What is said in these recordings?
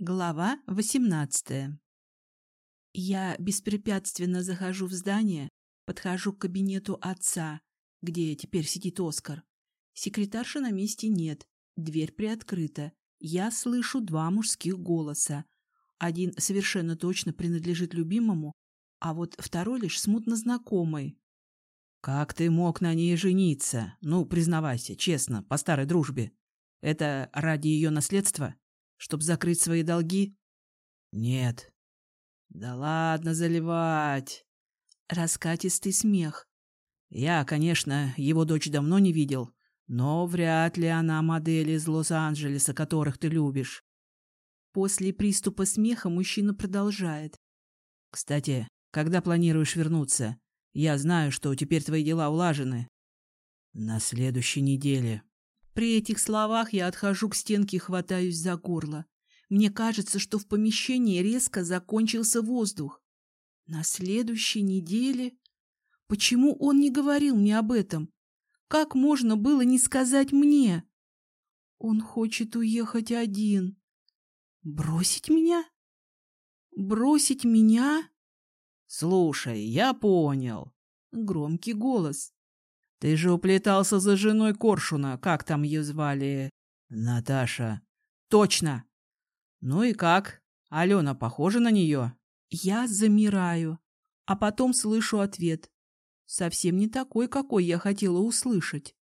Глава 18 Я беспрепятственно захожу в здание, подхожу к кабинету отца, где теперь сидит Оскар. Секретарши на месте нет, дверь приоткрыта. Я слышу два мужских голоса. Один совершенно точно принадлежит любимому, а вот второй лишь смутно знакомый. «Как ты мог на ней жениться? Ну, признавайся, честно, по старой дружбе. Это ради ее наследства?» Чтоб закрыть свои долги? Нет. Да ладно заливать. Раскатистый смех. Я, конечно, его дочь давно не видел, но вряд ли она модель из Лос-Анджелеса, которых ты любишь. После приступа смеха мужчина продолжает. Кстати, когда планируешь вернуться? Я знаю, что теперь твои дела улажены. На следующей неделе. При этих словах я отхожу к стенке и хватаюсь за горло. Мне кажется, что в помещении резко закончился воздух. На следующей неделе... Почему он не говорил мне об этом? Как можно было не сказать мне? Он хочет уехать один. Бросить меня? Бросить меня? Слушай, я понял. Громкий голос. Ты же уплетался за женой Коршуна, как там ее звали? Наташа. Точно. Ну и как? Алена похожа на нее? Я замираю, а потом слышу ответ. Совсем не такой, какой я хотела услышать.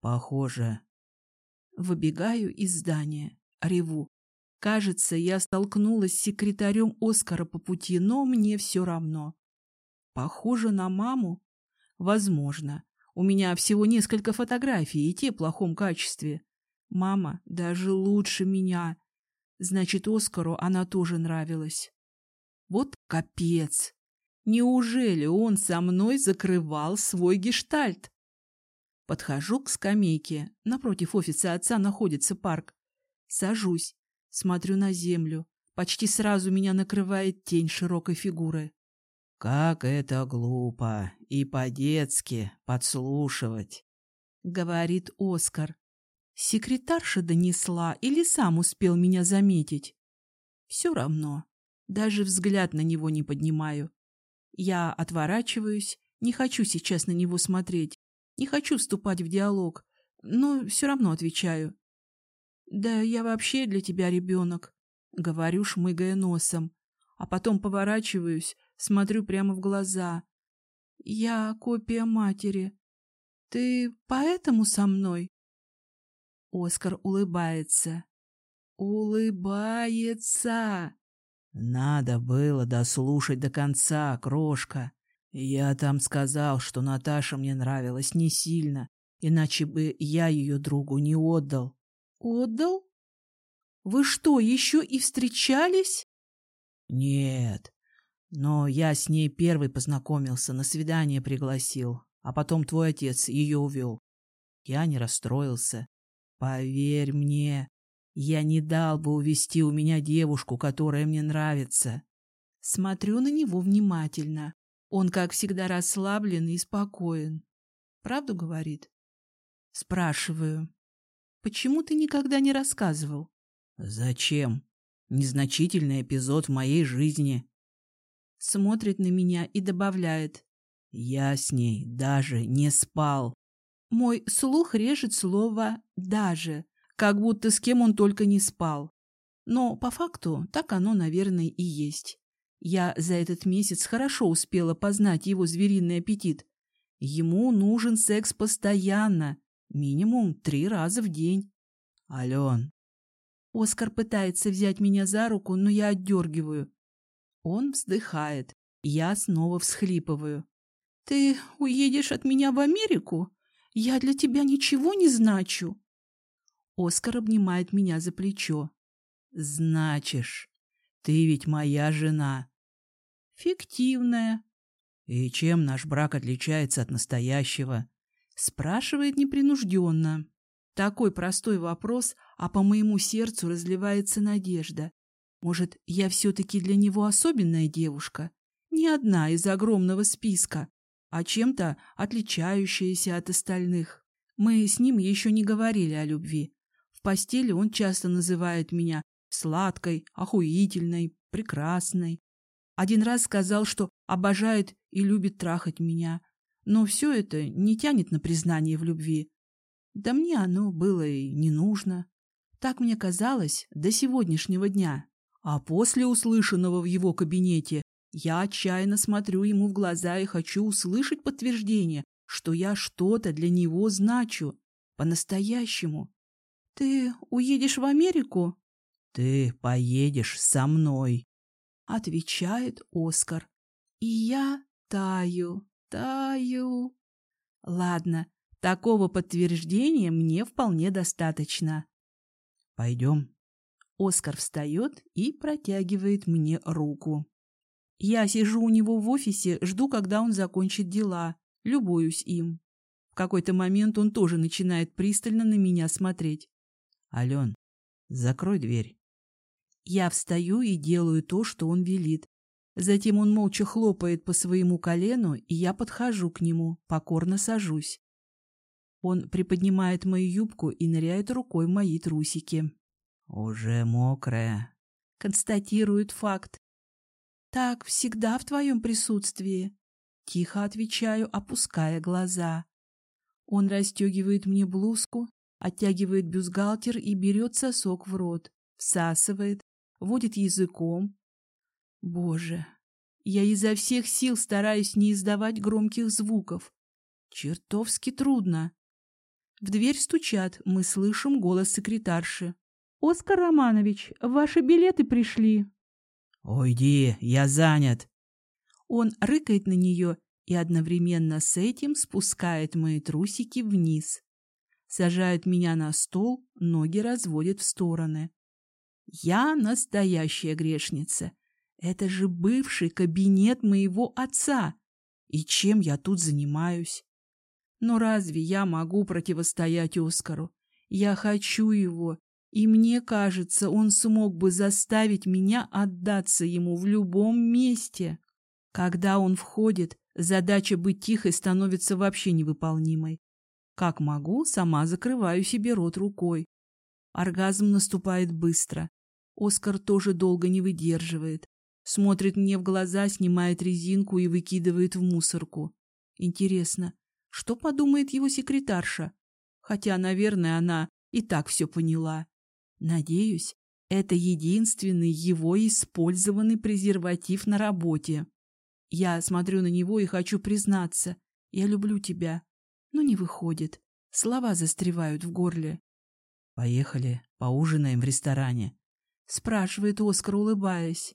Похоже. Выбегаю из здания, реву. Кажется, я столкнулась с секретарем Оскара по пути, но мне все равно. Похоже на маму? Возможно. У меня всего несколько фотографий, и те в плохом качестве. Мама даже лучше меня. Значит, Оскару она тоже нравилась. Вот капец! Неужели он со мной закрывал свой гештальт? Подхожу к скамейке. Напротив офиса отца находится парк. Сажусь, смотрю на землю. Почти сразу меня накрывает тень широкой фигуры. Как это глупо и по-детски подслушивать, — говорит Оскар. Секретарша донесла или сам успел меня заметить? Все равно. Даже взгляд на него не поднимаю. Я отворачиваюсь, не хочу сейчас на него смотреть, не хочу вступать в диалог, но все равно отвечаю. «Да я вообще для тебя ребенок», — говорю, шмыгая носом, а потом поворачиваюсь, смотрю прямо в глаза. Я копия матери. Ты поэтому со мной? Оскар улыбается. Улыбается. Надо было дослушать до конца, крошка. Я там сказал, что Наташа мне нравилась не сильно, иначе бы я ее другу не отдал. Отдал? Вы что, еще и встречались? Нет, но я с ней первый познакомился, на свидание пригласил, а потом твой отец ее увел. Я не расстроился. Поверь мне, я не дал бы увести у меня девушку, которая мне нравится. Смотрю на него внимательно. Он, как всегда, расслаблен и спокоен. Правду говорит? Спрашиваю. Почему ты никогда не рассказывал? Зачем? Незначительный эпизод в моей жизни смотрит на меня и добавляет. «Я с ней даже не спал». Мой слух режет слово «даже», как будто с кем он только не спал. Но по факту так оно, наверное, и есть. Я за этот месяц хорошо успела познать его звериный аппетит. Ему нужен секс постоянно, минимум три раза в день. Ален. Оскар пытается взять меня за руку, но я отдергиваю. Он вздыхает. Я снова всхлипываю. «Ты уедешь от меня в Америку? Я для тебя ничего не значу!» Оскар обнимает меня за плечо. «Значишь, ты ведь моя жена». «Фиктивная». «И чем наш брак отличается от настоящего?» Спрашивает непринужденно. Такой простой вопрос, а по моему сердцу разливается надежда. Может, я все-таки для него особенная девушка? Не одна из огромного списка, а чем-то отличающаяся от остальных. Мы с ним еще не говорили о любви. В постели он часто называет меня Сладкой, охуительной, прекрасной. Один раз сказал, что обожает и любит трахать меня. Но все это не тянет на признание в любви. Да мне оно было и не нужно. Так мне казалось до сегодняшнего дня. А после услышанного в его кабинете я отчаянно смотрю ему в глаза и хочу услышать подтверждение, что я что-то для него значу. По-настоящему. Ты уедешь в Америку? Ты поедешь со мной, отвечает Оскар. И я таю, таю. Ладно, такого подтверждения мне вполне достаточно. Пойдем. Оскар встает и протягивает мне руку. Я сижу у него в офисе, жду, когда он закончит дела, любуюсь им. В какой-то момент он тоже начинает пристально на меня смотреть. Ален, закрой дверь. Я встаю и делаю то, что он велит. Затем он молча хлопает по своему колену, и я подхожу к нему, покорно сажусь. Он приподнимает мою юбку и ныряет рукой в мои трусики. «Уже мокрая», — констатирует факт. «Так всегда в твоем присутствии», — тихо отвечаю, опуская глаза. Он расстегивает мне блузку, оттягивает бюстгальтер и берет сосок в рот, всасывает, водит языком. Боже, я изо всех сил стараюсь не издавать громких звуков. Чертовски трудно. В дверь стучат, мы слышим голос секретарши. «Оскар Романович, ваши билеты пришли». «Уйди, я занят». Он рыкает на нее и одновременно с этим спускает мои трусики вниз. Сажает меня на стол, ноги разводит в стороны. Я настоящая грешница. Это же бывший кабинет моего отца. И чем я тут занимаюсь? Но разве я могу противостоять Оскару? Я хочу его, и мне кажется, он смог бы заставить меня отдаться ему в любом месте. Когда он входит, задача быть тихой становится вообще невыполнимой. Как могу, сама закрываю себе рот рукой. Оргазм наступает быстро. Оскар тоже долго не выдерживает. Смотрит мне в глаза, снимает резинку и выкидывает в мусорку. Интересно, что подумает его секретарша? Хотя, наверное, она и так все поняла. Надеюсь, это единственный его использованный презерватив на работе. Я смотрю на него и хочу признаться. Я люблю тебя. Но не выходит. Слова застревают в горле. Поехали, поужинаем в ресторане. Спрашивает Оскар, улыбаясь.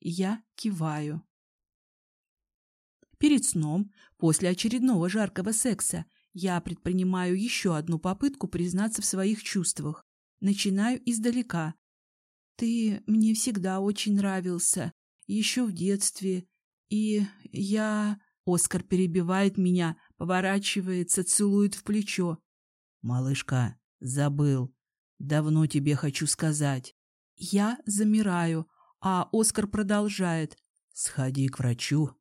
Я киваю. Перед сном, после очередного жаркого секса, я предпринимаю еще одну попытку признаться в своих чувствах. Начинаю издалека. Ты мне всегда очень нравился, еще в детстве. И я... Оскар перебивает меня, поворачивается, целует в плечо. «Малышка, забыл. Давно тебе хочу сказать». Я замираю, а Оскар продолжает. «Сходи к врачу,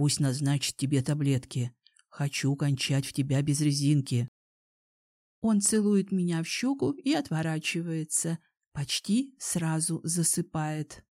пусть назначит тебе таблетки. Хочу кончать в тебя без резинки». Он целует меня в щеку и отворачивается, почти сразу засыпает.